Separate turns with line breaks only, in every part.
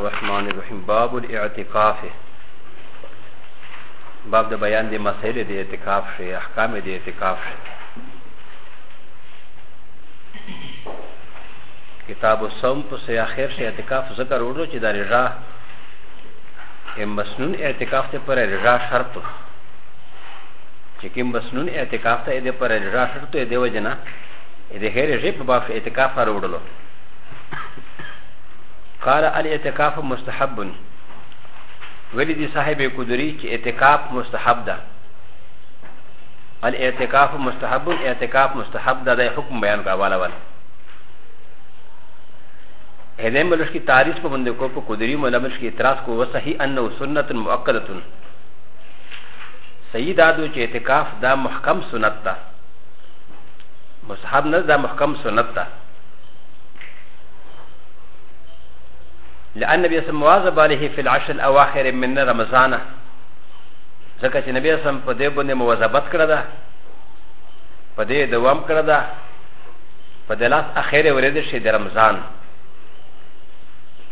الرحمن الرحیم باب الاعتقاف باب د بیان د مسائل د اعتقاف شي احکام د اعتقاف شي کتاب الصوم په سي اخر شي اعتقاف ذکر ورو چې د رجا ام مسنون اعتقاف ته پر رجا شرط چې کوم مسنون اعتقاف ته د پر رجا شرط دی وجنا د هر رجب باب اعتقاف راوړلو قال الاعتكاف مستحب ولدي صاحب قدري كي اعتكاف مستحب ده الاعتكاف مستحب اعتكاف مستحب ده ده حكم بيان قوالا وال هدين ملوش كي تعريض پا بنده کو پا قدري ملوش كي اعتراض کو وصحي انه سنة مؤقدة صحيح دادو چه اعتكاف ده محكم سنت ده مستحب نه ده محكم سنت ده لأن النبي صلى الله عليه وسلم في العشر الأواخر من رمضان ذكرت النبي صلى الله عليه وسلم قد يبني مواظبت كرده قد يدوام كرده قد لاس أخير ورد شيء رمضان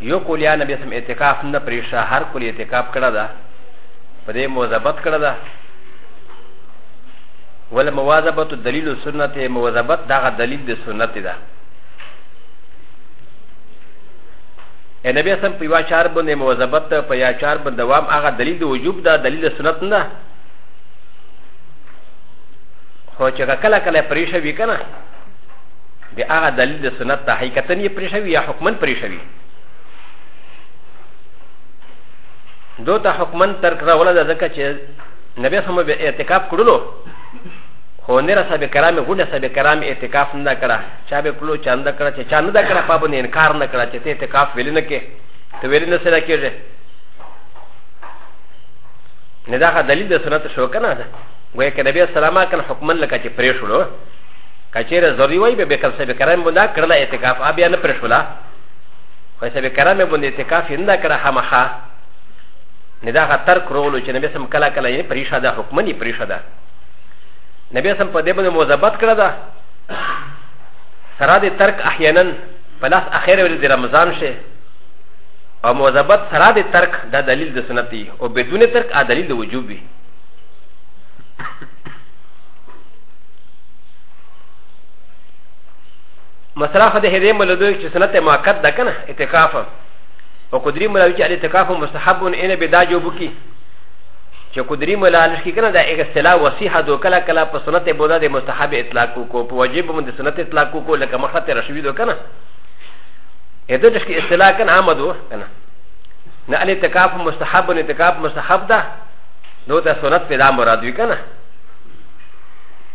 يقول يا نبي صلى الله عليه وسلم اعتكاف نبريشا هر كل اعتكاف كرده قد مواظبت كرده ولا مواظبة الدليل السنة مواظبت داغ دليل السنة ده دا. ا نبي سم په یو چار باندې موظبت په یا چار باندې دوام هغه دلیل د وجوب دا دلیل سنت نه خو چې کله کله پریښه وی کنه د هغه دلیل د سنت ته حقیقتا یې پریښه وی یا حکمن پریښه وی دوته حکمن ترک راولا ځکه چې نبي سم به اعتکاف کړلو و ن ر س ا ب ك ر ا م غ و ن س ا ب ك ر ا م اعتكاف ن ك ر ا ش ا ب ك ل و ش ا ن د ك ر ا ش ا ن د ك ر ا بابن انكار ن ك ر ا ش ت اعتكاف ولنك تولن س ر ا ك ي ج نداخ دليل د سنة شوكنا و ي ك نبي السلام كان حكما لك ش بريشولو كاشير زوري وي بكر س ا ب ك ر ا م بنا كرلا اعتكاف ابي انا بريشولا و س ا ب ك ر ا م بن اعتكاف ن ك ر ا حمخا نداخ ترك رولو ش نبي سمكالا كلا ي ن بريشادا حكمني بريشادا ن ب ي س م ق د ب ن م و ز ب ت ك ر د ا سراد ترك أ ح ي ا ن ا فلاس أ خ ي ر ولد رمضان شيء او م و ز ب ت سراد ترك دا دليل د سنتي او بدون ترك ا دليل د وجوبي مسلا خ د ه د ي مولدو چې سنت ما قد دا کنه اتکافه او قدري مولوي چې اتکافه مستحب ان بداجوبکی چې قدري ملالش کې کنه دا یک اصطلاح وصیحه دو کله کله په سنت بودا د مستحب اطلاق کو په واجب باندې سنت اطلاق کو لکه مخه رشوی دو کنه اته د کې اصطلاح کنه آمد و کنه نه ان اعتکاف مستحب او اعتکاف مستحب ده نو ته سنت پیدا مراد وی کنه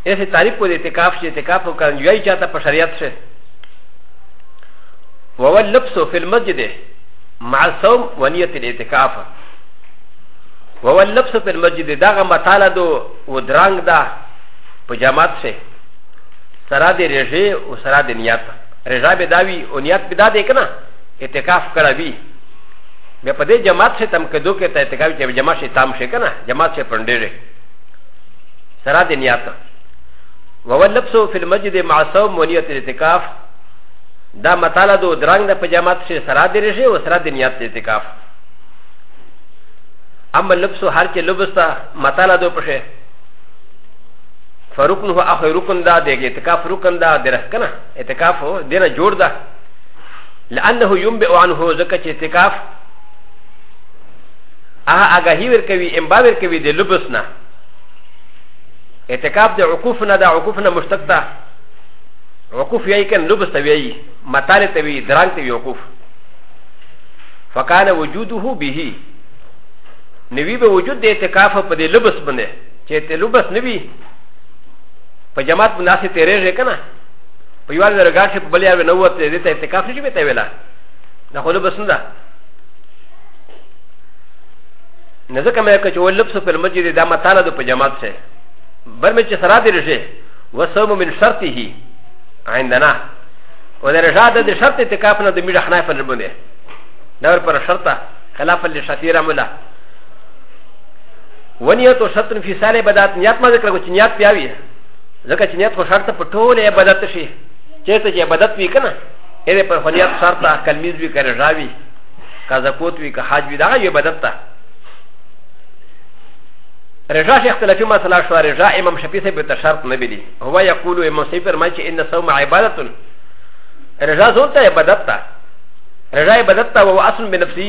ایسه تعریف کو د اعتکاف چې اعتکاف وکړ یوای چاته په شریعت شه وول لبسو فی المسجد مع الصوم ونیت الاعتکاف و هو اللبس في المسجد داغه مطاله دو و درنگ دا پجامات سه سرا دی رجه و سرا دی نیات رجا به داوی و نیات به دا دی کنه اعتکاف کرا وی بیا په دې جماعت سه تم کدو کې ته اعتکاف چې جماعت سه تام شه کنه جماعت سه پندېږي سرا دی نیات و هو اللبس في المسجد مع صوم و نیت الاعتکاف دا مطاله دو درنگ دا پجامات سه سرا دی رجه و سرا دی نیات اعتکاف اما لبس هر چه لبس تا مطالا دو پشه فروکن هو اخو رکن دا دیگه اتکاف رکن دا درخ کنا اتکاف هو دینا جوڑ دا لانه ينبئ عنه زکه چه اتکاف اها آگاهی ورکوي انبا ورکوي د لبس نه اتکاف د عقوف نه دا عقوف نه مشتق ده عقوف یای کن لبس ته ویي مطالع ته ویي درانګ ته ویي عقوف فکان وجوده به نوی به وجود د اعتکاف په د لبس باندې چې ته لبس نوی په جماعت باندې اسې تیرېږي کنه په یو ځای راغښه په بلیا نه وته د اعتکاف نشي به ویلا نه خو لبس نه ده نه ځکه مې چې و لبس په مسجد د متاله د په جماعت سره بر مې چې سره درېږي وسوم من شرطه عندنا ودرجه د شرط اعتکاف نه د میړه حنایف باندې دا پر شرطه خلاف لشفیرا مله ونیت و شرط فی سال بدات نیت ما ذکر کو چنیات پیاوی ذکر چنیات خو شرط په ټول عبادت شي چیرته چې عبادت وی کنه اې په خنیات شرط عقل میز وی کړه راوی کا زکوت وی کا حج وی دا یو عبادت ته رجا شیخ اختلافی مسئله شو رجا امام شفیع سے بہتر شرط نبی دی هو یقول امام شفیع فرمائے کہ ان صوم عبادت رجا زونتا عبادت تا رجا عبادت تا وہ اصل بنفسی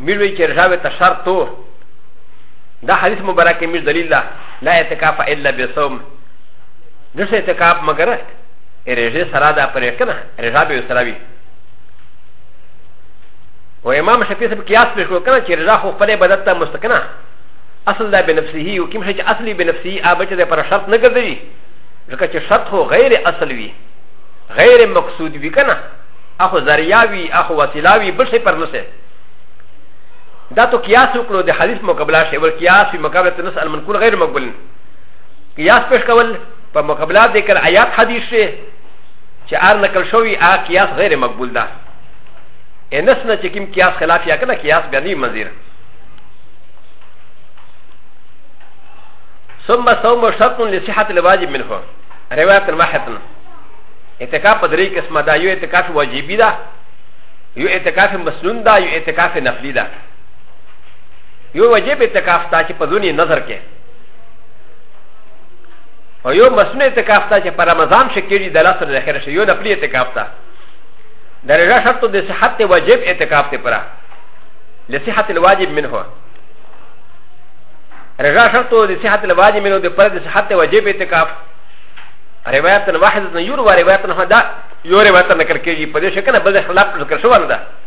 ملوي كي رجاوي تشرطو دا حديث مبارك مش دليل لا يتكاف إلا بصوم نفس يتكاف مغرى رجاء سرادا فريقنا رجاوي وسراوي و امام شفيع سب قياس پیش کو کنه چې رضا خو خپل بدن ته مستکنه اصل ده بنفسه او کوم شي چې اصلي بنفسه ا بچ ده پر شرط نه ګرځي ځکه چې شرط خو غیر اصل وي غیر مقصود وي کنه اخو ذریعہ وي اخو وسیله وي بل شي پر نسه だとキヤスウクロでハリスモカブラシェウキヤスウマカブラテナスアルマンクルガイマグルンキヤスペシカウルパモカブラディカアヤハディシェチアーナカルショウィアキヤスガイマグルダエナスナチキムキヤスヘラフィアカナキヤスビアニマンディル ثم صوم شرط لصحة الواجب منه رواية واحدة اعتكاف بدريك اسم دا يو اعتكاف واجبي دا يو اعتكاف مسنون دا يو اعتكاف نفلي دا よわじべてかふたちパズニなざけ。およまつねてかふたちパラマザンシェキリダラスレヘルシヨナプリエテカフタ。ダレラシャトデシハテワジェエテカフテパラ。レシハテワジェミンホ。レラシャトデシハテワジェミンホデパラデシハテワジェベテカフタ。レバータンワハズのユーロワレバータンハダ、ヨレバータンのカケジー、ポジションがブルーラップのカシュワンダ。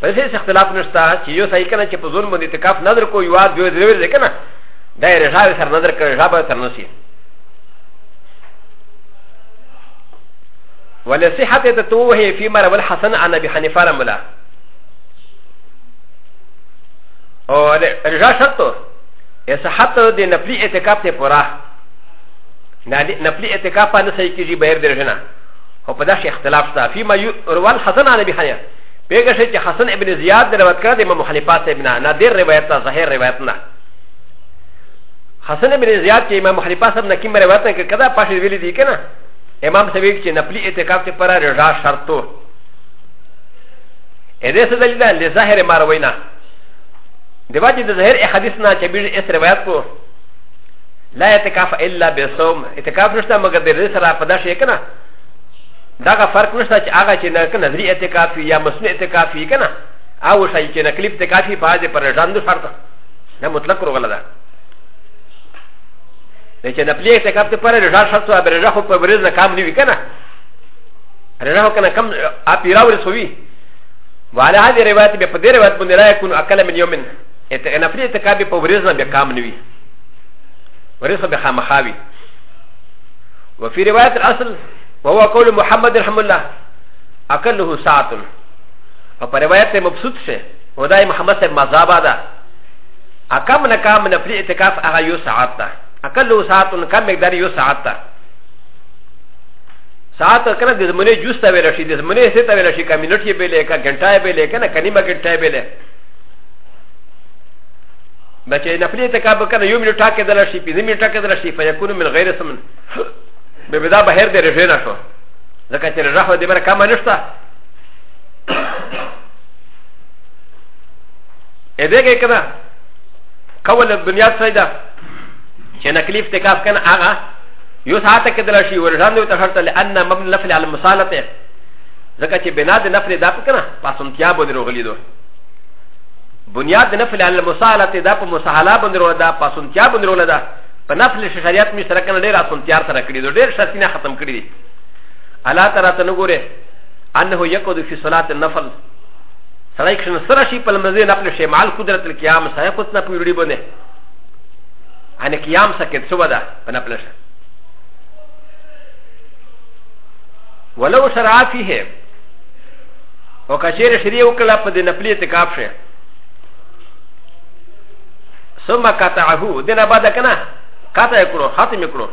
パセスクラフナスタチヨサイカナチパゾンボディテカフナダコユアデュエルデカナダイレジャーサナダカジャバサナシウォレシハテトウヘフィマラウルハサンアナビハニファラムラウォレジャーシャトエサハトディナプリエテカテポラナプリエテカパンサイキジバエルデジナウォパダシエクラフタフィマユウォルハサンアナビハニファラムラペガシェチハサン・エビネズヤーデラバカディマムハリパティブナナディレバタザヘレバタナハサン・エビネズヤーチェマムハリパサムナキムレバタンケカダパシビリディケナエマムセビキチェナプリエテカティパラレザシャトウエレセデリダンデザヘレマラウェナデバチデザヘレハディスナチェビリエスレバトウ لا يتكافئ الا بصوم يتكافئ نشتا مگر دير سرا پداش يكنا だが、ファクルしたち、あがちなかな、リエテカフィや、マスネテカフィかな。あわしゃいけな、クリプテカフィパーでパラジャンドファタ。なもつらくわら。で、ちなプレイテカフィパラジャーシャツは、ベレジャーホパブレザカムニビカナ。レジャーホカナカム、アピラウルソビ。わらはでレバティベパデレバティベライクン、アカラミニョメン。エテナプレイテカフィパブレザベカムニビ。ウレザベハマハビ。وفي روايه الاصل وهو قول محمد رحمه الله اكله ساعه او پر روایت مبسوط شه ودای محمد سے مذابا دا اکم نکام نفلی اعتکاف اغا یو ساعت دا اکله ساعت کم مقدار یو ساعت دا ساعت کنه د زمونه جوس تا ویل شي د زمونه سه تا ویل شي کا منټ یې بیلې کا غنټه یې بیلې کنه کنیمه غنټه یې بیلې بچې نفلی اعتکاف کنه یو منټ ټاکې دل شي پې زمې ټاکې دل شي فیکون من غیر سمن ب ب د ا ب ه ر د ر ج ن ا شو ز ك ا ت ر ج ا ح و د ب ر ك ا م ا نشتا ا د ي ك ي كذا كول الدنيا سيدا شنا كليف تكاف كان آغا يسعى تكدل شيء ورجان دو تخرط لأن مبن لفل على المصالة ز ك ا ت بناد نفل دا بكنا فاسم تيابو درو غليدو بنياد نفل على المصالة دا بمسحلا بندرو دا فاسم تيابو درو دا په نفل شریعت می سره کنه ډیر اسانتیار سره کړی دو ډیر شرطینه ختم کړی دي الله تعالی ته نګوره انه یقود فی صلات النفل سره کښنه سره شي په لمزه نفل شی مال قدرت القیام سره قوت نه پیوړي بونه ان قیام سکت سو ودا په نفل شي ولو شرع فیه او کچیر شریع وکړه په دې نفلی اعتکاف شي ثم قطعه دنه بعد کنه قطع يكرو ختم يكرو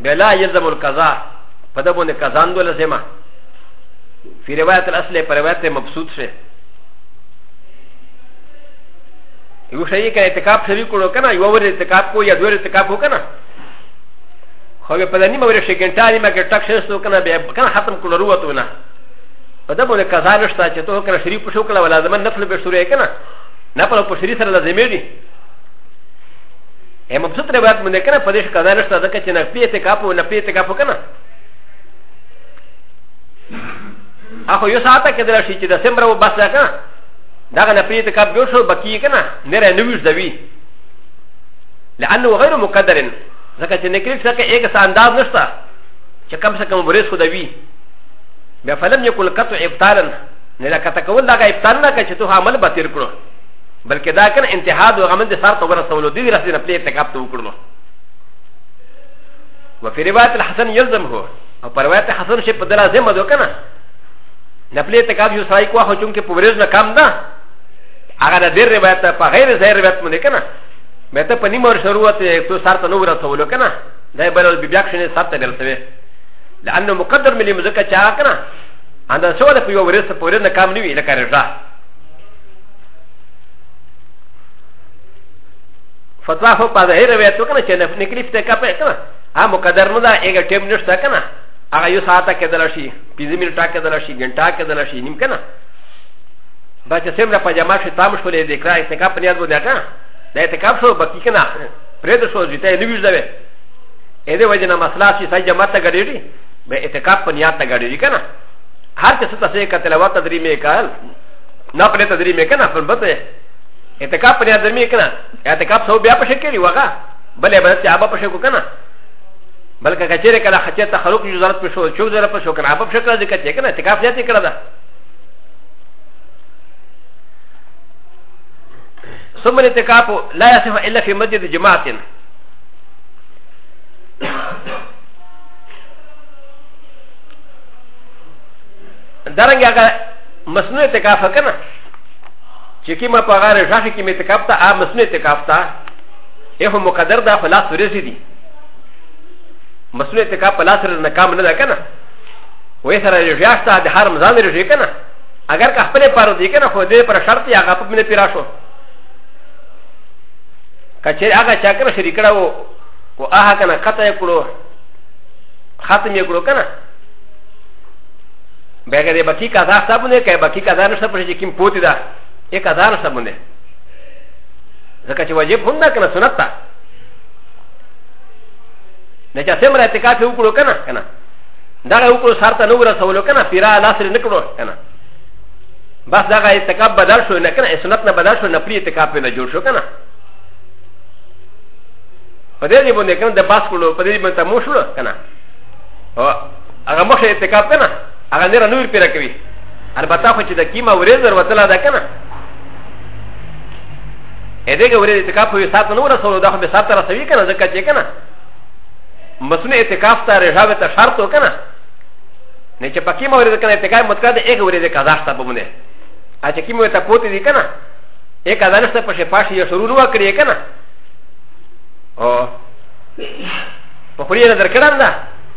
بلا يلزم القضاء فدبون قضان دول زما في رواية الأصل في رواية مبسوط شه یو شی کې اعتکاف شوی کړو کنه یو ور اعتکاف کو یا دوه اعتکاف کو کنه خو په دني مور شي کې ټالي ما کې ټک شېستو کنه به کنه ختم کړو وروته نه په دې باندې قضا نشته چې ته کړ شریف شو کړه ولا زمون نفل به شروع کنه نه په شریف سره لازمي دي ا م ب س ط ر ب ا ت من ك ن ا فدش كذا نشتا ذكا تنا بيت كابو ولا بيت كابو كنا اخو يو ساعتا كدرا شي تدا سمرا و بس لكا داغنا بيت كاب يوشو بكي كنا نرى نوش دوي لانه غير مقدر ذكا تنا كريك سكا ايك سانداز نشتا كم سكا مبرز خدا بي بفلم يكون قطع ابتالا نلا كتاكول داغا ابتالنا كتو عمل بطير كرو بلکې دا کنه انتحاد او غمن د سر ته ورسولو دی رسې نه پلی اعتکاف ته وکړو وفي روایت الحسن يلزم هو او پر روایت حسن شي په دلا ذمہ دو کنه نه پلی اعتکاف یو سړی کوه چون کې پورېز نه کم ده هغه د ډېر روایت په غیر ځای روایت باندې کنه مې ته په نیم ور شروعات ته سر ته نو ورسولو کنه دا بل بیا ښه سر ته ورسوي لانه مقدر ملي مزکه چا کنه انده سوال په یو ورسه پورې نه کم نه وی لکه رضا فتوى هو قد غير ويتو كنا شيء نكلف تكابي كنا ها مقدر ندا ايغا تيم نشتا كنا اغا يو ساعتا كدلاشي بيزي مينتا كدلاشي غنتا كدلاشي نيم كنا بس سمرا پاجاما شي تام شو لي ديكرا اتكاب نياد بو دكا دا اتكاب شو بكي كنا پريد شو جيتا نيوز دوي ايده وجنا مسلا شي ساي جماعت گډيري به اتكاب نياد تا گډيري كنا هر کس ته څه کتلوا تدري مې کال نه پله تدري مې کنا پر بته ا ت ک ا ب پر ادرمی کنا ا ت ک ا ب سو بیا پشه کری وغا بل عبادت ابا پشه کو کنا بلکه کچره کلا خچه تخلق جو ضرورت پشو چو ضرورت پشو کنا ابا پشه کلا ذکر چه کنا ا ت ک ا ب زیاتی کړه دا ثم ا ت ک ا ب لا يصح الا في مسجد جماعه دارنګه مسنو ا ت ک ا ب کنه チキマパガレジャーキメテカプタアムスネテカプタエホモカダダファラスレシディマスネテカプラスレナカムネダカナウエサレジャータデハムザレジェカナアガカプレパロディケナホデパラシャティアガプメピラショカチェアガチャカナシリカラオアハカナカタエクロハテミエクロカナベガデバキカザサブネケバキカザナシャプリキンポティダ ا ك ا د ا ر س م ن د ه ز ك ا ت واجب هندا كنا سنتا نجا سمرا اتكاف يوكلو كنا كنا دغه وکړو سارته نو ورسولو کنه پیرا لاسر نکړو کنه بس دغه اتکاب بدل شو نه کنه سنت نه بدل شو نه پری اتکاب نه جوړ شو کنه په دې باندې کنه د باس کولو په دې باندې تمو شو کنه او هغه مخه اتکاب کنه هغه نه نور پیرا کوي البته خو چې د کیما ورزر وتلا ده کنه ا د ه ګ و ر ي د ت ک ا ف و ي س ا ت ن و ر س و ل د ه م س ا ت ر س و ي ك ن ا ز ك ا ت ي ك ن ا مسنه ا ت ک ا ف ت ر ج ا و ت ش ا ر ت و ك ن ا ن ي ك ب ا ك ي م و ر ي د ك ن ا ا ت ک ا ف م ت ك ا د ا ګ و ر ي د ک ا ز ا ش ت ا ب م ن ه ا ت ک ي م و ت ا ق و ت د ي ك ن ا ا ک ا ز ا ن ش ت ا پ ش ي پ ا ش ي ي ش ر و ن و ا ك ر ي ك ن ا او پ خ و ر ي د ر ك ر ا ن د ا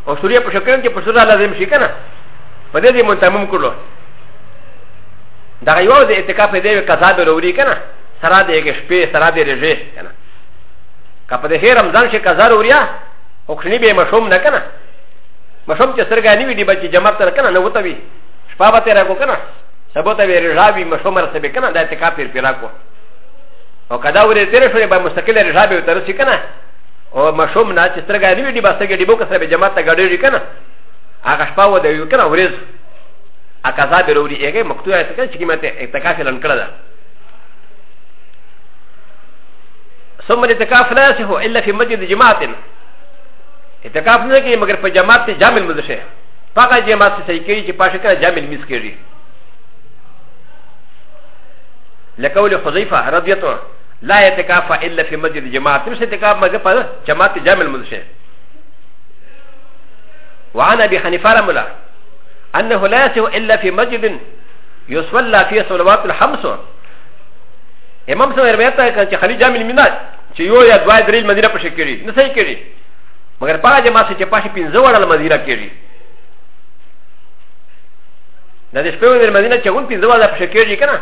او سوريا پ ش ك ر ن ك ي پ ش و ر ا ل ا ز م ش ي ك ن ا پ د ي د ي م ن ت م م ك ر ل و دا یو د ا ت ک ا ف د ي ک ا ز ا ب ر و ر ي ك ن ا سرا دے گے شپے سرا دے رجے کنا کپ دے ہے رمضان شے قزا روریا اوکھنی بے مشوم نہ کنا مشوم چ سرگا نی وی دی بچی جمع تر کنا نہ وتا وی شپا بتے را کو کنا سبو تے رجا وی مشوم رس بے کنا دے تے کافر پیرا کو او کدا ورے تیرے شے با مستقل رجا بے تر سی کنا او مشوم نہ چ سرگا نی وی دی بس گڈی بو کسے بے جمع تا گڈی کنا هغه شپه و د یو کنه ورځ اکذا به وروړي هغه مکتوب ایت کنه چې کیمته اعتکاف لن کړل ثم الاتكاف لا يصح الا في مسجد جماعه اتكاف نه کې مگر په جماعت ته جامع مزه شه پاګه جماعت ته صحیح کوي چې پاشه لا يتكافى الا في مسجد جماعه مش وعن ابي حنيفه رحمه انه لا يصح الا في مسجد يصلى فيه صلوات الخمس امام چې یو یا دوه درې مدینه په شکرې نه صحیح کړي مګر پاره جما سي چې پاشه پنځه وړه مدینه کړي نه د شپې ورځې مدینه چې اون پنځه وړه په شکرې کنه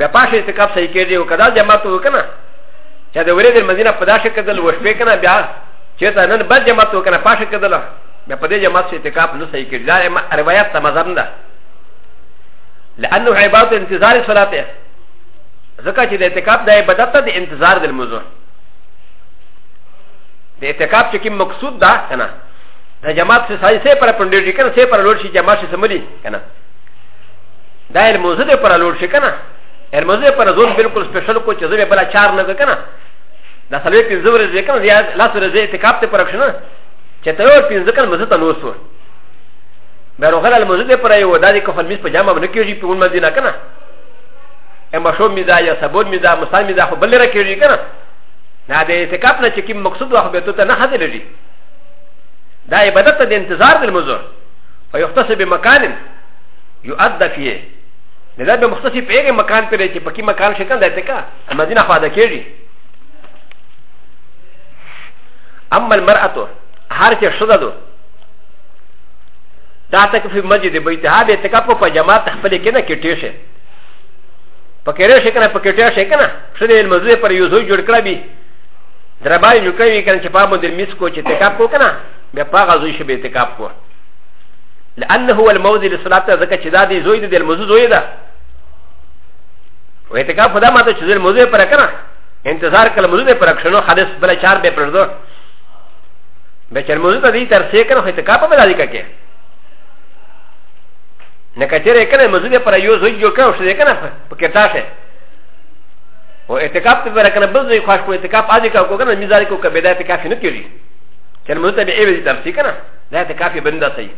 بیا پاشه استقاب صحیح کړي او کدا جما ته وکنه چې د ورځې مدینه په داشه کدل وشپې کنه بیا چې ته نن بد جما ته وکنه پاشه کدل بیا په دې جما سي استقاب نه صحیح کړي دا روایت تمزم ده لانه عبادت انتظار صلاته ذکر چې د اعتکاف د عبادت ته د انتظار د الموضوع د اعتکاف چې کوم مقصود ده کنه د جماعت سره سای سه پر پندې کنه سه پر لور شي جماعت سره سمري کنه دا الموزه پر لور شي کنه الموزه پر زون بالکل سپیشل کو چې زوی بل چار نه کنه دا سلوې په زور دې کنه زیات لاس ورځې اعتکاف ته پر کنه چې ته ور پینځه کنه مزه ته نو سو بیروغل الموزه پر یو د دې کفن میز په جامه باندې کېږي په مدینه کنه اما شو میزا یا سبون میزا مستان میزا خو بل را کېږي کنه なでせかぷなちきもくそどはべとたなはでるじ。だいばだたでんてざるむぞ。ファヨフタセビマカネン。よあだきえ。でだべもくそしぺえまかんぺれちぱきまかんしかんだてか。あまじなはだけじ。あんまりまらと。はるけしょだど。だたきふまじでぶいてはべてかぽぱじゃまたはべけなきてし。パケレシェケナパケテシェケナ。それでもずれぱりよそいじゅうかび。د ربای نو کوي کنه چې پابو د میسکو چې تکاب کو کنه بیا پاغه زوی شبه تکاب کو لانه هو الموضع للصلاه ذکر چې دا دی زوی د الموضوع زوی ده و اعتکاف خدا ماته چې د الموضوع پر کنه انتظار کله موضوع پر کښنو حدیث بل چار به پردو به چې موضوع ته دې تر څه کنه اعتکاف به لای ککه نه کچره کنه موضوع پر یو زوی جوړ کړو شه کنه پکې تاشه و اعتقاب تبرا كان بزي خاش كو اعتقاب ادي كا كو كان ميزاري كو كبدا اعتقاب شنو كيري كان مزتا بي ايبي تفسي كنا لا اعتقاب بندا سي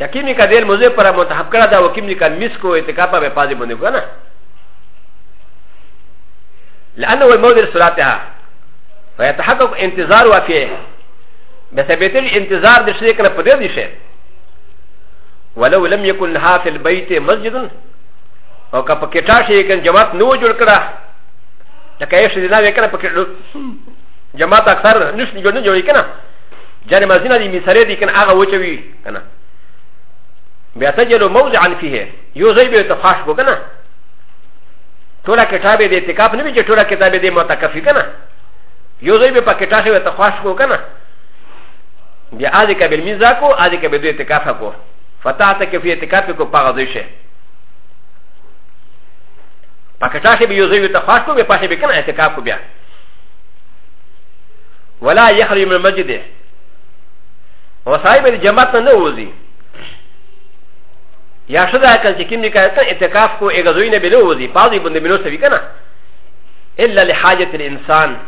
شكيمي كا ديل مزي پرا منتحب كرا دا وكيمي كا ميس كو اعتقاب بي پازي بندو كنا لانه الموضع صلاتها فيتحقق انتظار وفيه بسبب الانتظار دشريكنا بدر دشريك ولو لم يكن لها في البيت مسجد او که په کټا شي کنه جماعت نو جوړ کړه لکه یې شي نه وکړه په کټو جماعت اکثر نشي جوړ نه جوړ کنه جن مزینه دي میسره دي کنه هغه وچوي کنه بیا ته جلو موضعا فيه یو ځای به تفاش کو کنه ټوله کتاب دې اعتکاف نه وي چې ټوله کتاب دې متکفي کنه یو ځای به په کټا شي تفاش کو کنه بیا اځه کبل میزا کو اځه کبل دې اعتکاف کو فتاته کې فيه اعتکاف کو پاغه ځای شي パカチャシビユズユタファコビパシビカナエテカコビア。ウォラヤハリムマジデ。ウォサイベルジャマタノウズイ。ヤシュダーカンチキミカエテカフコエガズイネビノウズイ、パズイブンデミノセビカナ。エラリハジェテルインサン、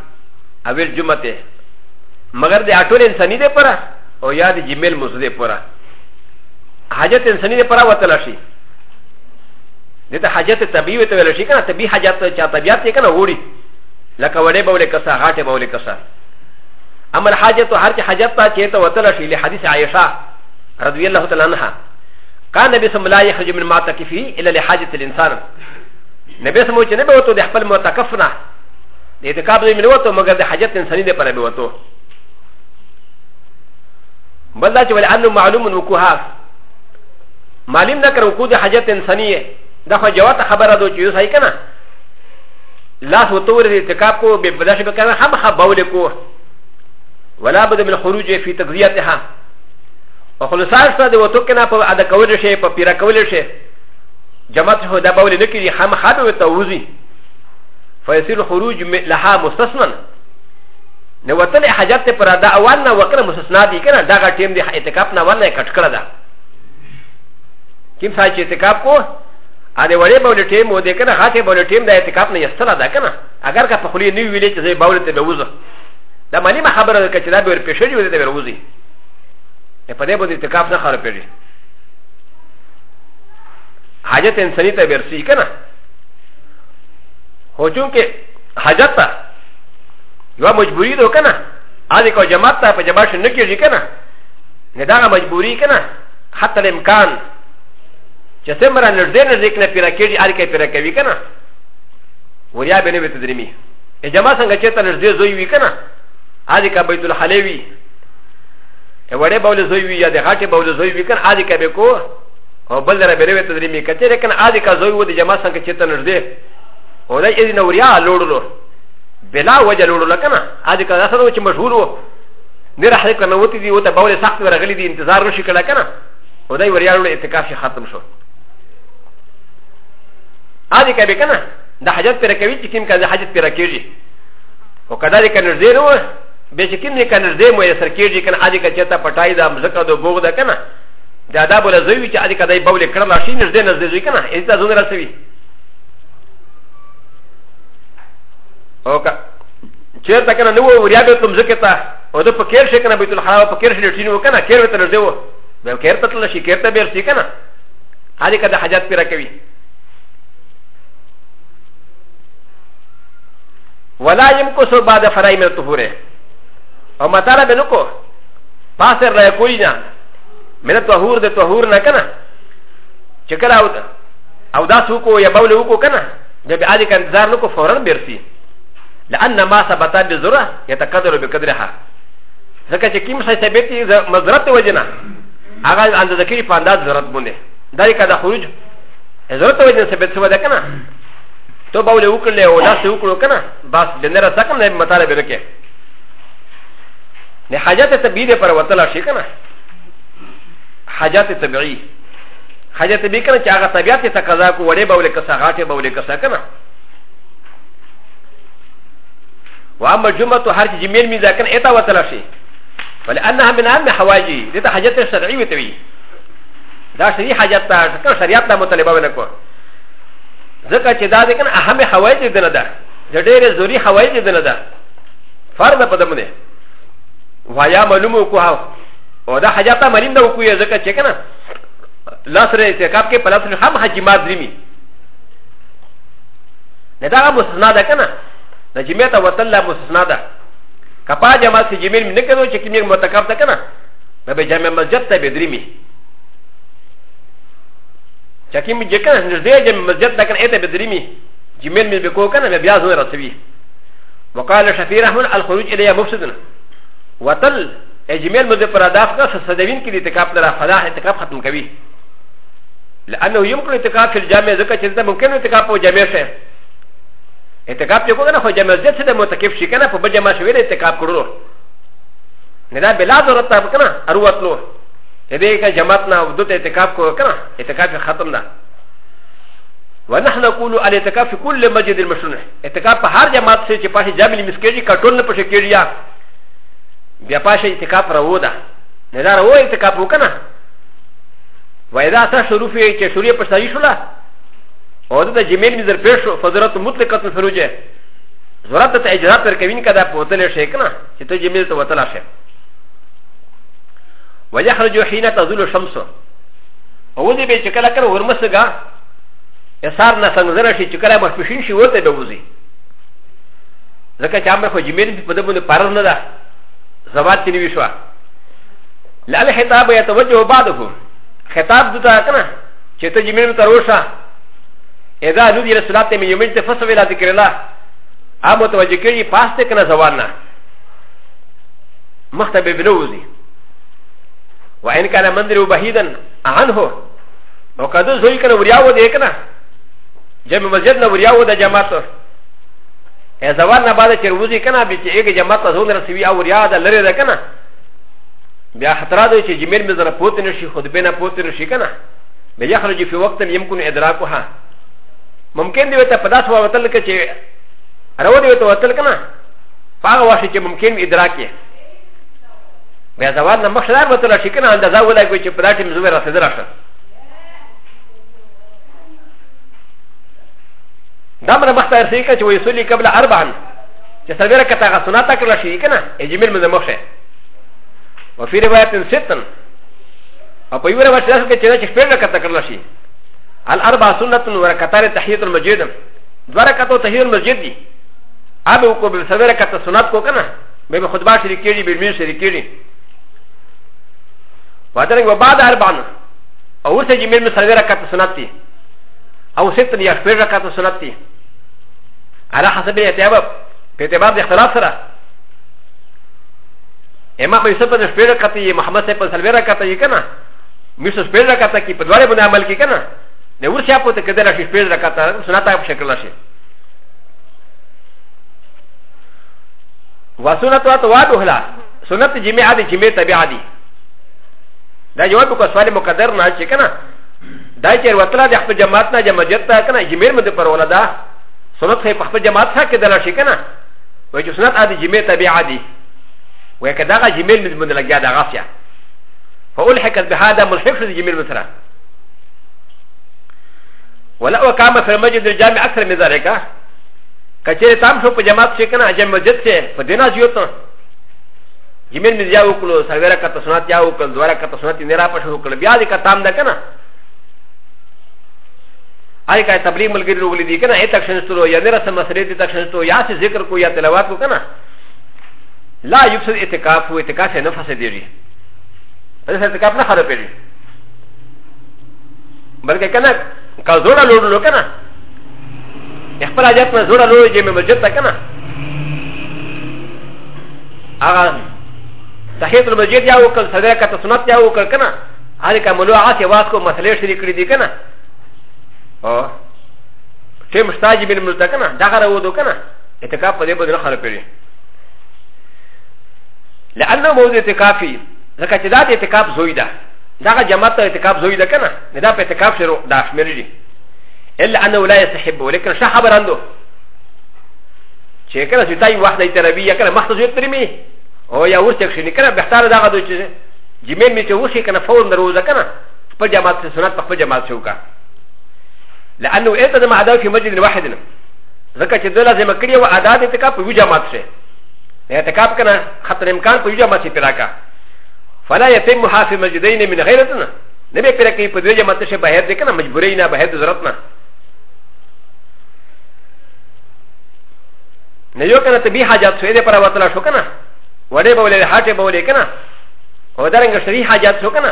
アウィルジュマテ。マガデアトレンサニデパラ、オヤディジメルムズデパラ。ハジェテンサニデパラワタラシー。でたはじゃてたびうてるしかなてびはじゃてちゃたびやてかなおり。らかわればうれかさはてばうれかさ。あまりはじゃとはじゃたちゃたわたらしりはじさあやさ。らどやらほたらなは。かなびさまらやはじめまたきふい、えられはじてるんさん。なべさもちねばとではぱりまたかふな。でてかぶりみろともがではじゃてんさにでぱらびわと。بل だから、ジャワタハバラドチューサイカナ。ラスウトウリテカコ、ビブラシベカナハバハバウレコ。ولا بد من خروج في تغذيتها وخلصا سا د وتوکنا په ادا کول شي په پیرا کول شي جماعت هو دا بول نه کیږي هم خابه وتوزي فيصير خروج لها مستثنا نو وتل حاجت ته پر ادا اوان نه وکړه مستثنا دي کنه دا غټیم دي اعتکاف نه ونه کټ کړه دا کیم سای چې اعتکاف کو アネワレバウルティム、デカナハテバウルティム、デカカプネ、スタラダカナ、アガカパフリニューウィレット、バウルティブウズ。ダマニマハバルカチラブルペシュリウィレウズ。エパデボディテカプナハラペリ。ハジャテンサニタベルシーカナ。ホチュンケ、ハジャタ。よもじぶりどかな。アディコジャマタ、パジャバシュンキュリカナ。ネダラマジブリカナ。ハタレムカン。چې سمره نږدې نږدې نه پیره کېږي اړ کې پیره کوي که نه وریا به نه وي تدریمي اجما څنګه چې ته نږدې زوی وي که نه هادي کا بیت الخلی وي وړې بول زوی وي یا د غاټې بول زوی وي که نه هادي کا به کو او بل دره به نه وي تدریمي که چېرې که نه هادي کا زوی و د جما څنګه چې ته نږدې او دا یې نه وریا لوړلو بلا وجه لوړلو که نه هادي کا دا څه چې مشهور و نه راځي که نه وتی دي و ته بول سخت ورغلي دي انتظار نشي کړی که نه او دا یې وریا لوړ اعتکاف شي ختم شو アディカビカナダハジャペラケビチキンカザハジャペラケジオカダリカナゼロベチキンリカナゼモエサケジキンアディカチェタパタイダムザカドボーダカナダダボラゼウィチアディカダイバウリカナシンズデナゼウィカナエザズナセビオカチェタカナノウリアベトムザケタオドパケシェカナビトルハパケシェルチノカナケルタナゼウォーベケルタラシケルタベルシケナアディカダハジャペラケビ ولا يمكسو بعد فرائم الطهور وما تعالى بنكو پاسر لا يكوينا من الطهور ده طهور نكنا چكرا او او داس وكو يا بول وكو كنا جب عادي كان انتظار نكو فورا بيرسي لأن ما ثبت بالذرة يتقدر بقدرها ځکه چې کیم شي ثابت دي مزرت وجنه هغه اندازه کې په انداز ضرورت باندې دا یې کده خروج ضرورت وجنه ثابت شوی ده کنه とばうれうくれおだすうくろかなばすでならさかんでまたれべるけねはやてたびでパラワタラシかなはやてたびはやてびかなちゃがたびあてたかざくわればうれかさがてばうれかさかな وأما الجمعة هارت جميل من ذاك إتا وتلاشي ولأنها من أهم حواجي لتا حاجات الشرعية تبي دا شريحة حاجات شريعتنا مطالبة ونكو ځکه چې دا د کن اهم حوایج دې نه ده د ډېرې زوري حوایج دې نه ده فرض په دمنه وایا معلوم وکاو او دا حاجت مریم دا وکوي ځکه چې کنه لاسره اعتکاف کې پلاس هم حجمات دریمي نه دا مستثنا ده کنه د جمعیت وطن لا مستثنا ده کپا جماعت چې جمعیت نه کړو چې کمیر متکاف ده کنه به جامع مسجد ته بدریمي チキミジェケン、ジェジェン、マジェタケンエテベディミ、ジメンミビコケン、メビアズウラツビ。وقال شفير احمد الخروج الى مفسدنا وتل اجمال مدفر دافنا سدوين كي لتكاب لرا فلاح اتكاب ختم كبير لانه يمكن اتكاب في الجامع زكا چلتا ممكن اتكاب في الجامع شيء اتكاب يقول انا خو جامع زيت سدى متكيف شي كنا فبجامع شوير اتكاب كرور ندا بلا ضرورة كنا اروات لور ا د ي ك ا جمعتنا و دوت اعتكاف كو كنا اعتكاف ختمنا ونحن نقول الاعتكاف في كل مسجد المشروع اعتكاف هر جماعت سي چه پاشي جامل مسكيري كتون پشه كيريا بیا پاشي اعتكاف رو دا ندا رو اعتكاف رو كنا و اذا تا شروع في چه شروع پشتاجي شولا و دوت جمعين مزر پیش شو فضرات مطلقات فروجه ضرورت اجرات پر کوین کدا پوتل شي كنا چه تو جمعين تو وطلا شي ويخرج حين تزول الشمس ووزي بي چكلا كر ورمسغا يسار نا سنگزر شي چكلا مخفشين شي ورته به وزي ځکه چې امر خو جمعین په دې باندې پرز نه ده زوات کې نیوي شو لاله خطاب يتوجه بعده خطاب دته کنه چې ته جمعین تر اوسه اذا نودي رسولات من يومين تفسوا الى ذكر الله ا متوجه کوي پاسته کنه زوان نه مخته به بنوزي وان كان مندر بهيدا عنه وقد زوي كان ورياو ديكنا جمع مسجدنا ورياو دا جماعته اذا ورنا بعد چروزي كنا بيچ ايگ جماعت زون رسوي او وريا دا لري دا كنا بیا خطرات چې جمیر مزره پوت نه شي خود به نه پوت نه شي کنه به یخرج فی وقت یمکن ادراکها ممکن دی ته پداس وتل کې چې رو دی ته وتل کنه هغه واشي چې ممکن ادراک یې بیا زوال نه مخ لار وته شي کنه اندازه ولګوي چې پلاټي مزور رسید راشه دا مره مخ ته رسید کنه چې وې سولي قبل اربعا چې سره کته غسنا تا کړل شي کنه اجمل مزه مخه وفي روایت ستن او په یو روایت داسې چې چې پیړه کته کړل شي الاربع سنت ورکتار تحیه المسجد دوه کته تحیه المسجد دي ابو کو به سره کته سنت کو کنه به خطبه شریکې دي به مين شریکې دي ودرنگ وبعد اربعن او ورته جميل مسلوي ركعت سنتي او ستن يخبر ركعت سنتي على حسب الاعتباب باعتبار الاختلاف سره امام يوسف بن شبير ركعت محمد صاحب مسلوي ركعت يي کنه ميسو شبير ركعت کی په دواره باندې عمل کی کنه نه ورشا په ته کده شي شبير ركعت سنتا په شکل شي وسنت وات وات وهلا سنت جمعه دي جمعه تبعه دي دا جواب کو سوال مقدر نه چې کنه دا چې وتره د خپل جماعت نه جماعت ته کنه جمیر مده پر ولدا سنت خې خپل جماعت ته کې دلا شي کنه وای چې سنت عادي جمیر تبع عادي وای کدا غ جمیر مده مده لګیا دا غاسیا فالحق بهذا ملحق في جميل مثلا ولا وقام في المسجد الجامع اكثر من ذلك كثير تام شو بجماعه شيكنا جمع مسجد سے فدينا جيوتنا ジメンミジャウクロ、サベラカタソナティアウクル、ドラカタソナティネラパシュウクル、ビアリカタムダカナ。アリカタブリムルギルウリディケナ、エタクションストロ、ヤネラサマセレディタクションストロ、ヤシゼクルコヤテラワトカナ。ラユクセエテカフウエテカセノファセディリ。アリカタハラペリ。バルケカナ、カゾラロロカナ。エパラジャパゾラロジェメマジェタカナ。アラン。تحيط المسجد يا وكل صدقة سنت يا وكل كنا هذه كملو عاصي واسكو مسألة شريك دي كنا أو شيء مشتاج بين ملتا كنا دخل ودو كنا اتكاب بدي بدي نخل بيري لأنه موضوع اتكافي لكن تدات اتكاب زويدا دغه جماعت اتکاب زوی ده کنه نه دا په اتکاب شروع دا شمیر دي الا انه لا يستحب ولكن شا خبر اندو چې کله چې تای وحده تربیه کله مخته زوی ترمی او یا وسته شي کنه بهتار دا غو چې جمعې می چې وسه کنه فور دروزه کنه په جماعت سره سنت په جماعت شو کا لانه اته د معدا په مسجد واحد نه ځکه چې دله زمکړي او ادا دې تکا په جماعت سره نه تکا کنه خطر امکان په جماعت سره پیدا کا فلا يتم محافظ مسجدين من غيرتنا نبي پیدا کوي په دې جماعت سره بهر دې کنه مجبورې نه بهر ضرورت نه نه یو کنه ته به حاجت سوی دې پر وتلا شو کنه و ر ي ب و ل ي ه ا ت ي ب و ل ي ك ن ا و د ر ن ج ش ر ي ح ا ج ا ت س و ك ن ا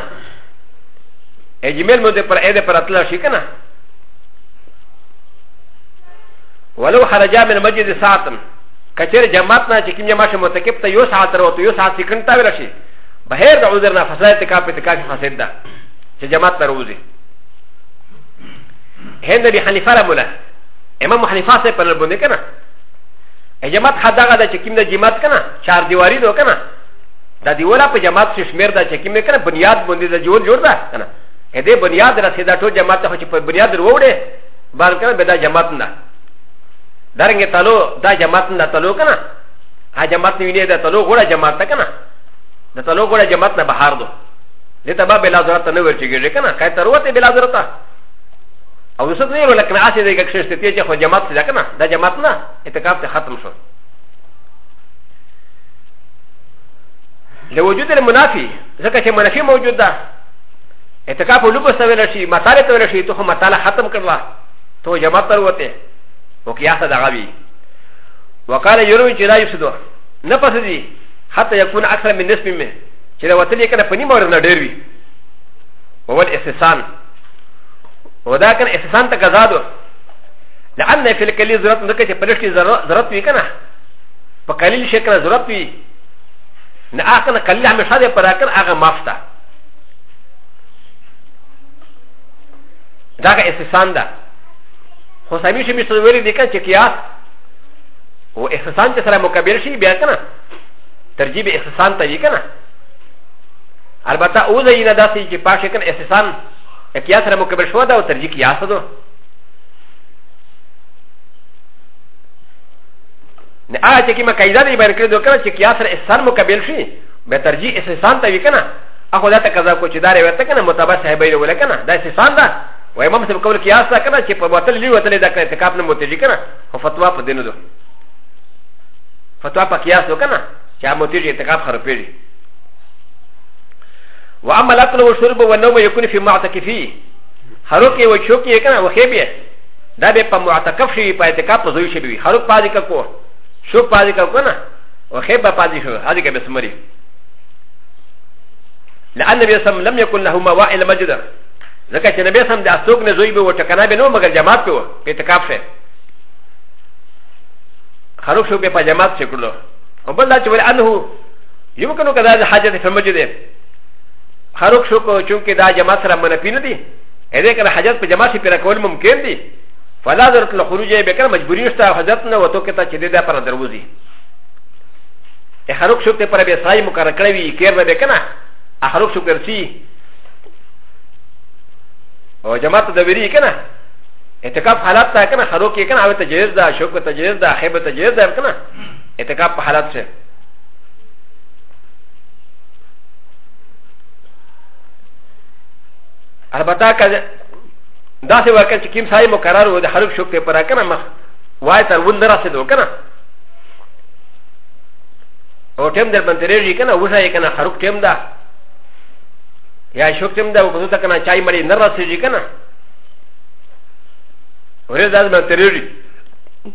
ا ج م ي ل م د ي پر ا د ي پر اطلاع ش ي ك ن ا ولو خرجا من مسجد ساتم كثير جماعتنا شكيم جماعه متكب تا يوسع تروت يوسع سكن تاورشي بهير عذرنا فساد تكاب تكاب حسد دا جماعتنا روزي هند بحنيفه رمولا امام حنيفه سيقول لنا جماعت حداغه ده چې کوم د جماعت کنه چار دیواری دو کنه دا دیولا په جماعت څخه شمیر ده چې کوم کنه بنیاد باندې د جوړ جوړ ده کنه ا دې بنیاد را سیدا ټول جماعت ته چې په بنیاد وروړې بار کنه به دا جماعت نه درنګ تلو دا جماعت نه تلو کنه ا جماعت نه ویني دا تلو غوړه جماعت ته کنه دا تلو غوړه جماعت نه بهار دو دې ته به بلا ضرورت نه ورچیږي کنه کای تروته بلا ضرورت او د سدنې ولا کنه اسې د کښته چې خو جماعت څه کنه دا جماعت نه اعتکاف ته ختم شو لوجود المنافي ځکه چې منافي موجود ده اعتکاف لوب سویل شي مطالعه تول شي ته مطالعه ختم کړلا ته جماعت تر وته او قیاس دغه وی وقال يروي چې لا يفسدو نه پس دي حتى يكون اكثر من نسبه چې وتلې کنه پنی مور نه ډېر وي وول استسان ولكن اساسان تكازادو لان في الكلي زرط نكتي بلشتي زرط ويكنا فقليل شكل زرط وي نعاقنا قليل عم يشهد براكن اغا مافتا داك اساسان دا خصامي شي مشتوري ديكا تشكياس و اساسان تسرى مكبر شي بيكنا ترجيب اساسان تيكنا البته اوزينا داسي كي باشكن اساسان キャスラムケベシュワダウトリキヤサドアーチキマカイザリバークルドカチキヤサエサムケベルシーベタジーエセサンタビカナアホダタカザコチダレベタカナモタバサヘベヨウレカナダセサンダウエマムセコルキヤサカナチパバトリウトレダカテカプノモテジカナオファトワパデノドファトワパキヤソカナチアモテジエテカプハルペリ واما الاكل والشرب والنوم يكون في معتكفه حركه وشوكه كان وخيبه دا به په معتکف شي په اعتکاف په زوی شي به حرک پاز کا کو شو پاز کا کو نه وخيبه پاز شو هذه کې بسمري لان النبي صلى الله عليه وسلم لم يكن له موائل مجد ځکه چې نبی سم د اسوک نه زوی به وټکنا به نو مگر جماعت په په اعتکاف شه حرک شو په جماعت شکلو او بل دا چې ولانه يمكن كذا حاجه في المسجد ハロクショコチュンキダジャマサラマナピナディエレカラハジャパジャマシピラコルムケンディファラザルのホルジェベカマジブリスターハザトナワトケタチディダパラダウズィエハロクショケパラベサイムカラクラビケラベカナアハロクショケルシーオジャマタダビリケナエテカファラタケナハロケケナアウトジェズダショコタジェズダヘブタジェズダケナエテカファラツェアルバタカダセワカチキムサイモカラウでハルシュケパラカナマワイタウンダラセドカナオテムダバンテレジキナウザイカナハルキムダヤシュケムダウズタカナチャイマリナラセジキナウレザズバンテレジ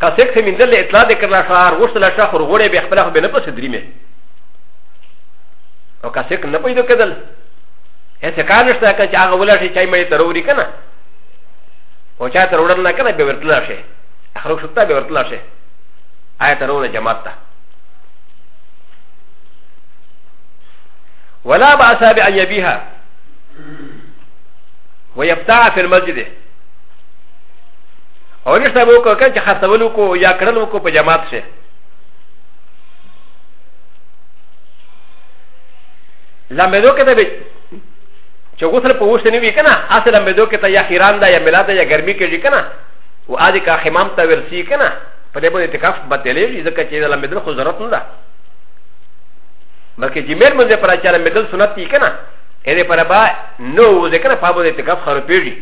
カセクセミンデレエトラデカラシャーウォスラシャーウォレビアフラフベネプセディメオカセクナポイドケデル ا ت ک ا ر ش ت ا ک ا چ ا غ و ل ا ش ي چای مړي تروري کنه او چا ترورل نه کنه به ورتلا شي اخرو شتا به ورتلا شي آیا ترور جماعت ته ولا باس بان يبيها ويبتاع في المسجد او نشته به وکړو کنه چې خرڅول وکړو یا کړل وکړو په جماعت شي لمبه دوکه ته چې غسل په وښته نه وي کنه اصلا به دوه کې ته یا خیران ده یا میلاد ده یا ګرمي کې دي کنه او ادي کا حمام ته ورسی کنه په دې باندې اعتکاف بدلېږي ځکه چې لمبه دل خو ضرورت نه ده بلکې چې مېر مونږه پر اچاره مېدل سنت دي کنه هغه پر با نو ځکه په باندې اعتکاف خرابېږي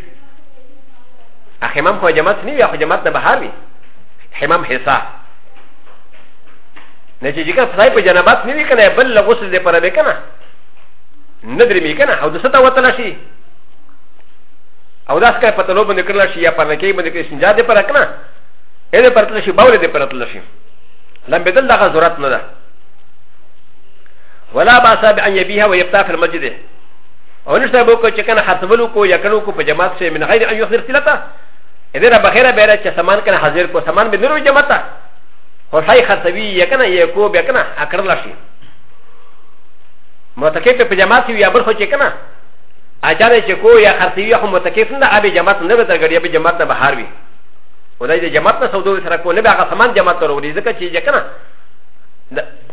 حمام خو جماعت نه وي خو جماعت نه بهر وي حمام حصہ نه چې ځکه فلای په جنابات نه وي کنه بل لغوس دې پر به کنه ندري ميكنا او دستا وطلاشي او داس كاي پتلو بند کرلاشي یا پرنكي بند کرلاشي سنجا دي پرکنا اي دي پرتلاشي باول دي پرتلاشي لم بدل داغا زورت ندا ولا باسا بأن يبيها ويبتا في المسجد او نشتا بوكو چكنا حتولو کو يكنو کو پجماعت سے من غير ان يخذر سلطة اذا بخيرا بيرا چه سامان کنا حاضر کو سامان بنرو جمعتا خوشای خرسوی يكنا يكوب يكنا اکرلاشي متکف په جماعت کې یا بل خو چې کنه اچانه چې کو یا خرڅوي خو متکف نه ابي جماعت نه درګړي به جماعت نه بهار وي ولای د جماعت نه سودو سره کو نه به هغه سامان جماعت ته وروړي ځکه چې کنه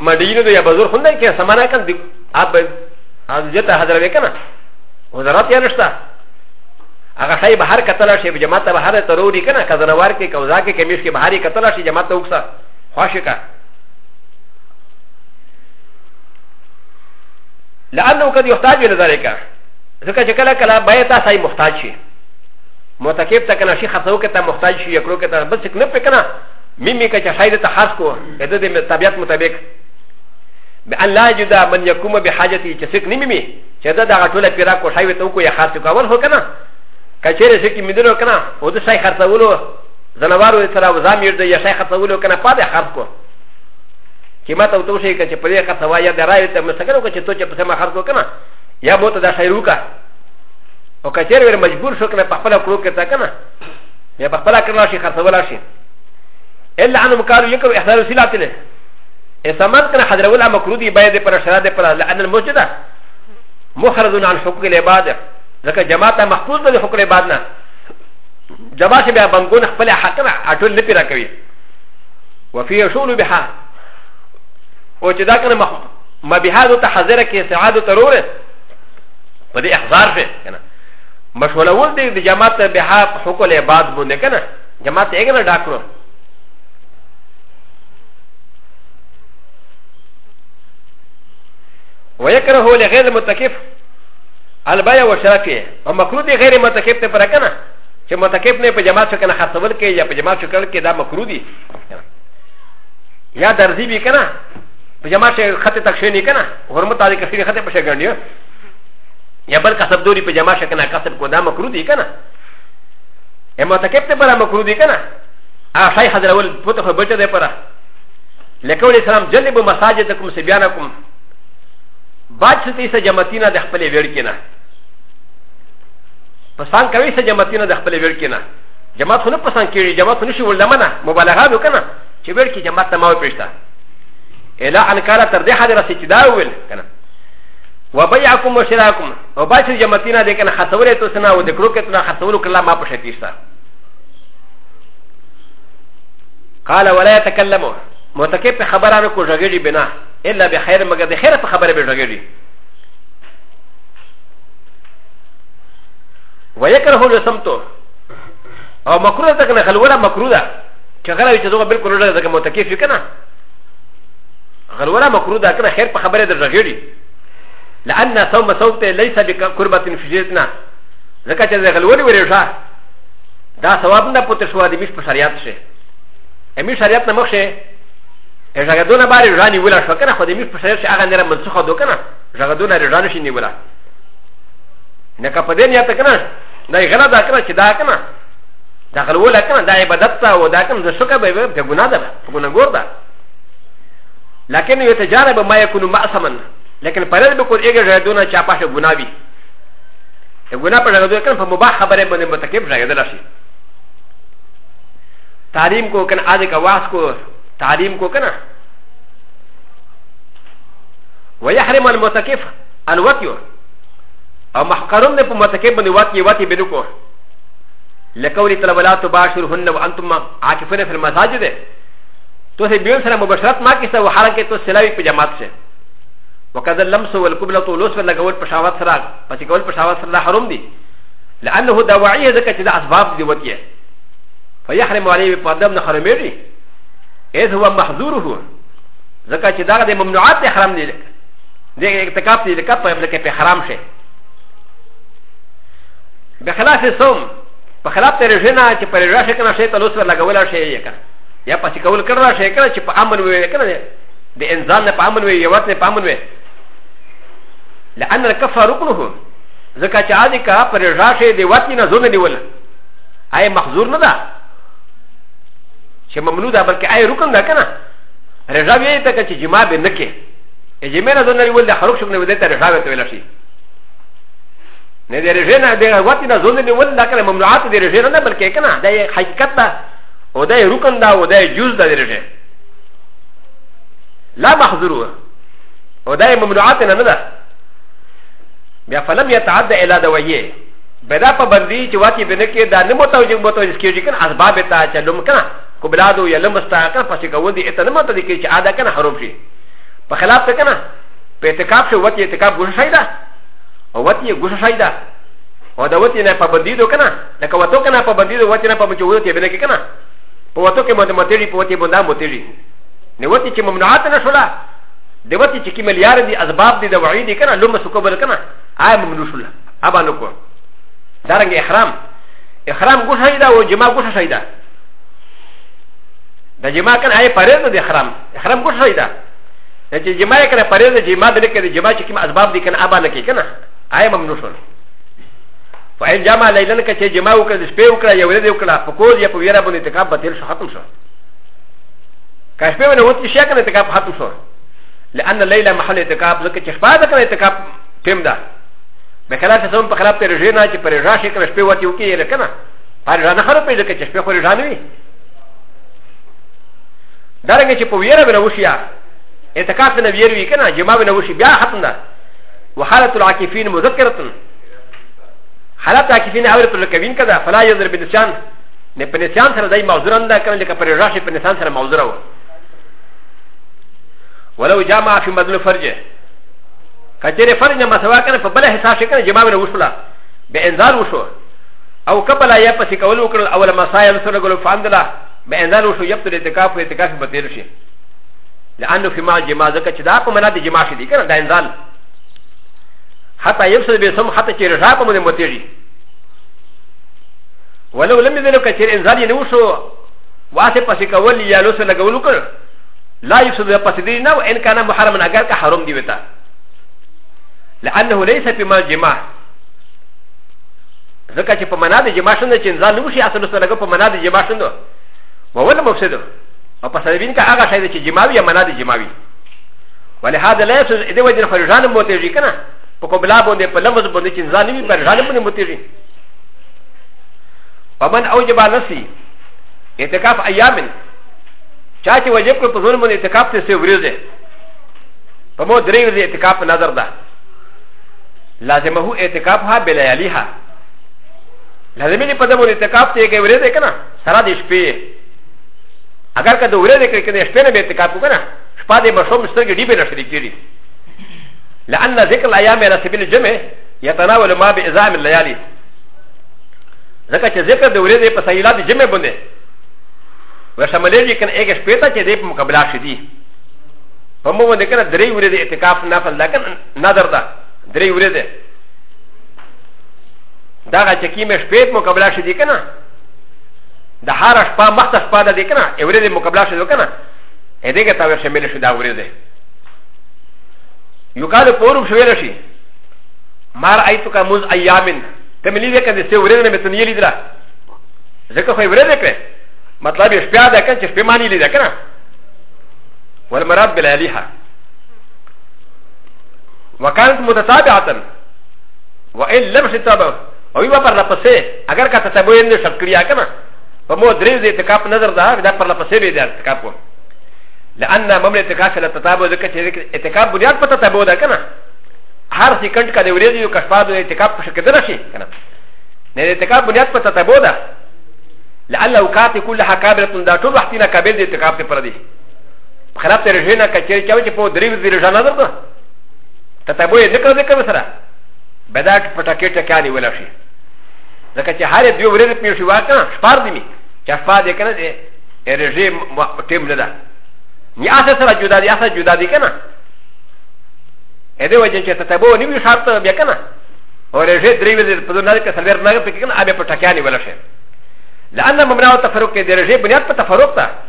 مدینه د یا بازار خو نه کې سامان کن دی اب از جته حاضر وې کنه وزارت یا نشته هغه شی بهر کتل شي به جماعت ته بهر ته وروړي کنه کزنوار کې کوزا کې کمیش کې بهاري کتل شي جماعت ته وکړه خوښه لانه قد يحتاج الى ذلك ذكا شكلا كلا بيتا ساي محتاج شي متكيب تكنا شي خطو كتا محتاج شي يكرو كتا بس كنب كنا ميمي كتا شايد تحاس كو كده دي طبيعت مطابق بان لا جدا من يقوم بحاجتي تسك نيمي چدا دا غټوله پیرا کو شاي وتو کو يا خاص کو اول هو كنا کچره شي کی مدنو كنا او د شاي خرڅولو زنوارو ترا وزامیر د يا شاي خرڅولو كنا پاده خرڅ کو キマトトシェイカチプレカサワヤダライタムサカロカチトチェプサマハコカナヤモトダシャイウカオカチェルマジブルショカナパパラクロケタカナヤパパラカナシハサワラシエラアンムカルユカウエサルシラティレエサマンカナハダウラマクルディバイデパラシャラデパラアンルモチダモハラドナンショクレバダザカジャマタマフルディホクレバダジャマシビアバンゴナファレハカナアトルリピラカビ وفي شغل بها و چې دا کنه مبيحات ته حاضر کې سعادت ضروره په دې احزار په کنه مشوله ول دې د جماعت به حق حقوق العباد باندې کنه جماعت یې کنه ډاکرو ويكره لغير المتكف البيع وشركه ومكروه غير المتكف تبركنا چې متکف نه په جماعت شو کنه خاصول کې یا په جماعت شو کړ کې دا مکرو دي یا درځي به کنه جماعت خط تکشنی کنا حرمت علی کسی خط پشے گنڈیو یا بل کسب دوری پہ جماعت شکنا کسب کو دا مکرو دی کنا یا متکب تے پرا مکرو دی کنا آشای حضر اول پتو خو بچے دے پرا لیکن اسلام جلب مساجدکم سبیانکم باج ستی سے جماعتینا دے خپلے ویڑ کنا پسان کوي سے جماعتینا دے خپلے ویڑ کنا جماعت خو نه پسان کیږي جماعت خو نشي ولدمنه مبالغه وکنه چې ویڑ کی جماعت تمام پېښتا الا ان كانت تردي حدر سيتداول كنا وبيعكم وشراكم وباشر جمتنا دي كان خطوري تسنا ودكروك تنا خطورو كلا ما بشكيشتا قال ولا يتكلموا متكيب خبرانو كو جغيري بنا الا بخير مگر دي خير خبر بجغيري ويكره لسمتو او مكروه تكنا خلولا مكروه チャガラウィチドがビルコロダーがモタキフィケナ غلوره مکرو ده کنه خیر په خبره در غړي لان صوم صوت ليس بقربه في جيتنا ځکه چې غلوره ورېشه دا ثواب نه پته شو د مش په شریعت شه امي شریعت نه مخ شه ژغدونه باندې ځاني ولا شو کنه خو د مش په شریعت هغه نه منسوخه دو کنه ژغدونه رضان شي نیولا نه کا په دې نه ته کنه دا غلا دا کنه چې دا کنه دا غلوله کنه دا عبادت ته و دا کنه د شکه به به ګناه ده ګناه ګور ده لكن يتجانب ما يكون مأسما لكن فرد بكون إيجا جادونا شاباش غنابي غنا پر جادو كان فمباح خبره بني متكب جادو لاشي تعليم کو كان آدھے کا واس کو تعليم کو كان ويحرم المتكف الوطيو او محقرون دي متكب بني واتي واتي بنكو لكولي طلب لا تباشرهن وأنتم عاكفون في المساجد とせびょんさらもばしらまきさをはらけとせらいぴやまつせ。وكذا اللمس والكبلة والوسوى لقول بشاوات سراء بس يقول بشاوات سراء حرم دي لأنه دواعي ذكا تدا أسباب دي وطية فيحرم عليه بقدم نخرميري إذ هو محذوره ذكا تدا دي ممنوعات حرم دي دي اكتكاب دي لكاب طيب لكي بحرام شيء بخلاف الصوم بخلاف ترجينا تبرجاشك نشيط الوسوى لقول شيء يكا やパシカウルカラシェカチパアマンウェイカラでエンザンパアマンウェイヤワテパアマンウェイランナカファルクノフンザカチアディカパレラシェディワティナゾネディウルアイマズルナダシェマムルダバケアイルカンダカナレザビエタカチジマベネケエジメラゾネディウルダハロクションのデータレザベトウェラシー ن د ر ج ن ا د ر و ت ن ا زون د ول د ک ل ممنوعات د ر ج ن ا بل ک ک ن ا د حقیقت ده و د ا ي ركن دا و د ا ي جوز دا درجه لا محظوره و د ا ي ممنوعات نه ده بیا فلم يتعدى الى دويه بدا په بندي چې واکي بنکې دا نه متوجه متوجه کېږي کنه اسباب ته چې لم کنه کو بلادو یا لم استاکه پسې کوون دي اته نه متوجه کېږي چې ادا کنه حرام شي په خلاف ته کنه په اعتکاف شو وتی اعتکاف ګوښه شي دا او وتی ګوښه شي دا او دا وتی نه پابندي دو کنه لکه وته کنه پابندي دو وتی نه پابندي دو ته بنکې کنه ポトケモノモテリポティボナモテリ。ネワティチモノハタナシュラ。でわてちきめりゃりあずばでわりでかな、どもそこばるかな。あやものしゅら。あばのこ。だらんげはらん。えはらんごしゃいだおじまごしゃいだ。だじまかんあいパレードではらん。はらんごしゃいだ。だじまやからパレードでじまでけでじまちきまあずばでかな、あばなきかな。あやものしゅら。و ان جامع لیلن که چه جمع وکړه د شپې وکړه یا ورځې وکړه په کور یا په ویره باندې اعتکاف باطل شو ختم شو که شپې باندې وتی شي کنه اعتکاف ختم شو لان لیله محل اعتکاف ځکه چې شپه ده کنه اعتکاف ټیم ده بخلاف سم په خلاف ترجیح نه چې پرېژا شي کنه شپې وتی وکړي یا کنه پرېژا نه خراب پیدا کې چې شپې خو رېژا نه وي دارنګه چې په ویره باندې وشي اعتکاف نه ویری کنه جمع باندې وشي بیا ختم ده وحالت العاکفین مذکرتن حالات عاكفين اول تلكبين كذا فلا يضرب بالنسيان نبنسيان سر زي موزورا دا كان لك بريراشي بنسيان سر موزورا ولو جامع في مدل فرجه كتير فرج ما سوا كان فبلا حساب شكل جماع من وصلا بانزال وشو او قبل يا بس كول وكل اول ما سايا وصل قول فاندلا بانزال وشو يبتل اعتكاف اعتكاف بتيرشي لانه في ما جماع زكا چدا کو منا دي جماع شدي كان دا انزال حتى يفسد بسم حتى يرجعكم من المتيري ولو لم يدلك كثير انزال ينوشو واسي پسي كول يا لوس لغولو كر لا يفسد پسي دي نو ان كان محرم اگر کا حرام دي وتا لانه ليس بما جماع ذكا چ پمنا دي جماع شنه چ انزال نوشي اصل لوس لغو پمنا دي جماع شنه وول مفسد او پسي بين کا اگا شايد چ جماع يا منا دي جماع ولهذا لا يفسد دي وجه خرجان موتيري كنا په قبلا باندې په لفظ باندې چې ځان نه پر ځان باندې متیږي ومن اوجب نفسي اعتکاف ایام چا چې واجب کړ په ځون باندې اعتکاف ته سي ورځه په مو درې ورځې اعتکاف نظر ده لازمه اعتکاف ها بلیالیها لازمي نه په دمو اعتکاف ته کې ورځه کنه سره د شپې اگر کده ورځه کې کنه شپې نه اعتکاف وکنه شپه دې مشوم سترګې ډیبه نشري کیږي لأن ذكر الأيام على سبيل الجمع يتناول ما بإزام الليالي ذكر ذكر دوري دي بسيلات الجمع بنده وشمالي جي كان ايك شبيتا چه دي بمقابلات شدي فمو بنده كان دري وري دي اتكاف نافل لكن نادر دا دري وري دي دا غا چه كيم شبيت مقابلات شدي كنا دا هار شپا مخت شپا دا دي كنا وري دي مقابلات شدي كنا ايدي كتاوه شمالي شدا وري دي يقال قوم شويرشي ما رايتك مز ايامن تملي لك ان سيورين مثل يلي درا ذكا خيورين لك مطلب يشبع ذاك ان تشبع ماني لي ذاك والمراد بالالهه وكانت متتابعه وان لم تتابع ويبقى برلقصي اگر كانت تتابعين شكريا كما فمو دريز اتكاب نظر ده ده برلقصي بيدار اتكاب لان ممر اتكاف لا تتابع ذكر اتكاف بنياد پتا تابع دا کنا هر سیکنڈ کا دیوریز یو کشفاد اتكاف پشک درشی کنا نه اتكاف بنیاد پتا تابع دا لعله کاتی کل حکابرتن دا ټول وختینا کابل دی اتكاف پر دی خلاف تر جنا کچری چاو چې په دریو دی رجانا درته تتابع ذکر ذکر سره بدا پټاکټه کانی ولا شي ځکه چې هر دیو ورځ په شوا کنا شپار دی می چفا دې کنه دې رژیم ټیم نه ده やささらじゅだでやさじゅだでかな。えでわじんちゃたぼうにみしゃったべかな。おれじゅうりべでぷどなかさべなかべかなあべぷたきゃにわらしゃ。らんなもなおたふろけでれじぶにゃったたふろた。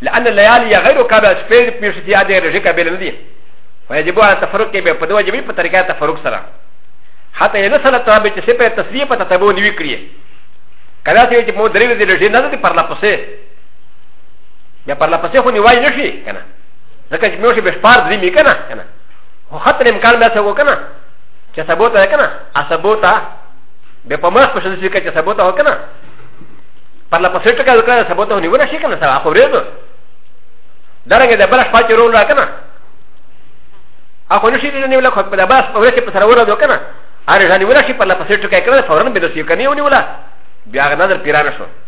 らんならやりやがろかべすぺりぴしやでれじかべるんで。わじぼうたふろけべぷどわじみぷたりかたふろくさら。はたやなさらたべちせぺたすりぱたたぼうにみくり。からせいちもでれじなぜでぱらぷせ。やパラパセフォニワイノシーかな。だから、もしべパーディミかな。おはたりんかんださごかな。チャサボタかな。アサボタ。ベパマスプシャルシーカチャサボタかな。パラパセフォニワイサボタニワシーかな。サフォレード。だらけでバラスパチローラかな。アホニシーにはバラスパウレシパサウラドかな。アレザニワシパラパセフォニワイサボタニワシーかな。ビアナダピラナション。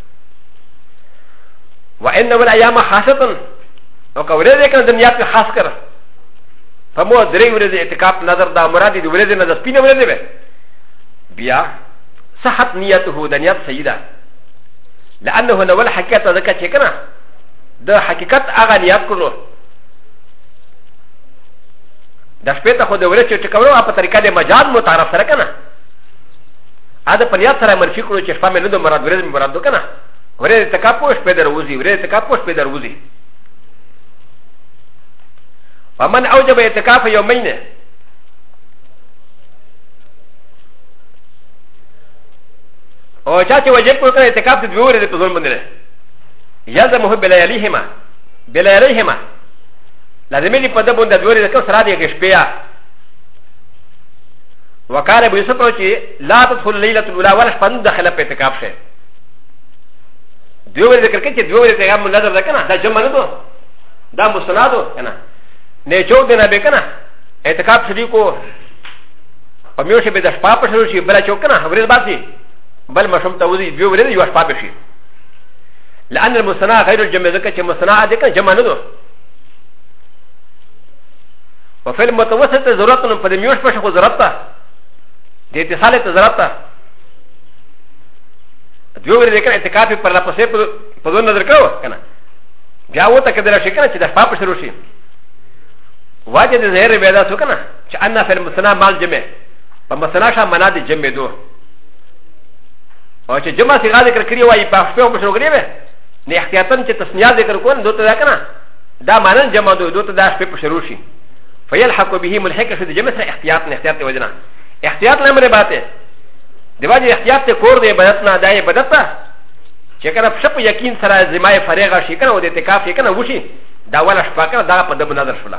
وان ولا ايام خاصه وكوري ذلك الدنيا في خاسكر فمو دري ورد اعتكاف نظر دا مراد دي ورد نظر سبين ورد بي بيا صحت نيته دنيا سيدا لانه هو الحقيقه ذكا تشكنا ده حقيقه اغنيات كله د شپې ته خو د ورځې چې کومه په طریقه د مجاز متعارف سره کنه ا د پنیات سره مرفي کړو چې شپه مې نه د مراد ورځ مې مراد وکنه ウレタカポシペダウズイウレタカポシペダウズイパマンアウジャベタカフェヨメネおちゃちわじっこかれてかってどうれとどんもねやざもべらやりへまべらやりへまなぜめにぱだぼんだどうれかさらでけしぺやわかれぶそこちらとふりらとうらわらしぱんだはらぺてかって دوی ورځې کړ کې چې دوی ورځې هغه منظر ده کنه دا جمع نه ده دا مسند ده کنه نه چو دینه به کنه اعتکاف شری کو په میوشه به د شپه په شروع شي بل چو کنه ورځ باسي بل مشم ته وځي دوی ورځې یو شپه به شي لأن المسنع غير الجمع ذكر چې مسنع ده کنه جمع نه ده وفي المتوسط ضرورت په میوش په شخو ضرورت ده د اتصال ته ضرورت ده دوی ورې کنه اعتکاف پر لا پسې په دوه نظر کاو کنه بیا وته کده راشي کنه چې د پاپ شروع شي واجه د زهر پیدا شو کنه چې ان فل مسنا مال جمع په مسنا شا منا دي جمع دو او چې جمع سي غاده کړی وای په خپل په شروع کړی نه احتیاطن چې تسنیا ذکر کوون دوته دا کنه دا مانن جمع دو دوته دا شپه په شروع شي فیلحق به ملحق شد جمع سره احتیاط نه احتیاط وجنا احتیاط نه مره باته د باندې احتیاط ته کور دی عبادت نه دای عبادت ته چې کنه شپ یقین سره زمای فارغه شي کنه او د اعتکاف یې کنه وشي دا ولا شپه کنه دا په دبن نظر شولا